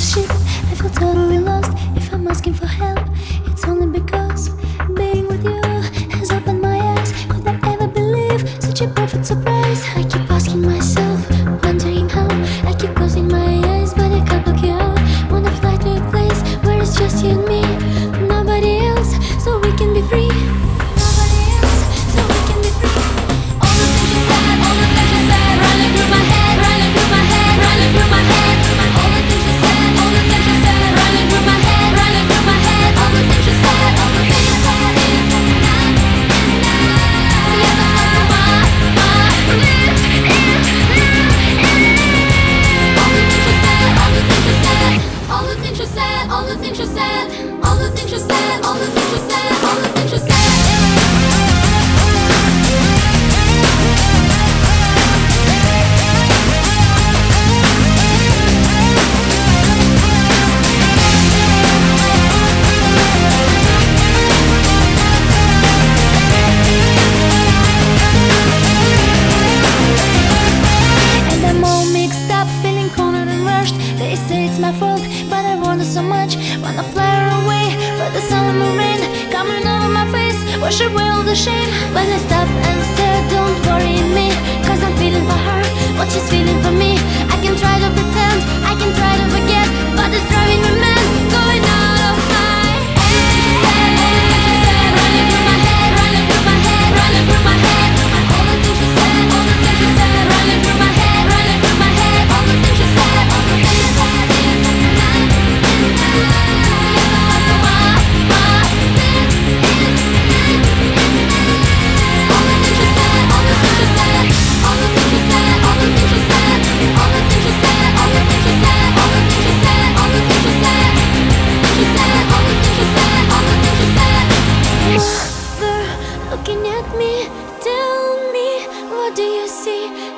I feel totally lost. If I'm asking for help, it's only because being with you has opened my eyes. Could I ever believe such a perfect surprise? I keep asking myself, wondering how. I keep closing my eyes, but I can't block you out. Wanna fly to a place where it's just you and me, nobody else, so we can be free. Things you said, all the things you said, all the things you said, all the things my fault, but I wanted so much. Wanna fly away, but the sun and the rain Coming over my face, wash away all the shame. When I stop and stare, don't worry me Cause I'm feeling for her, what she's feeling for me. do you see?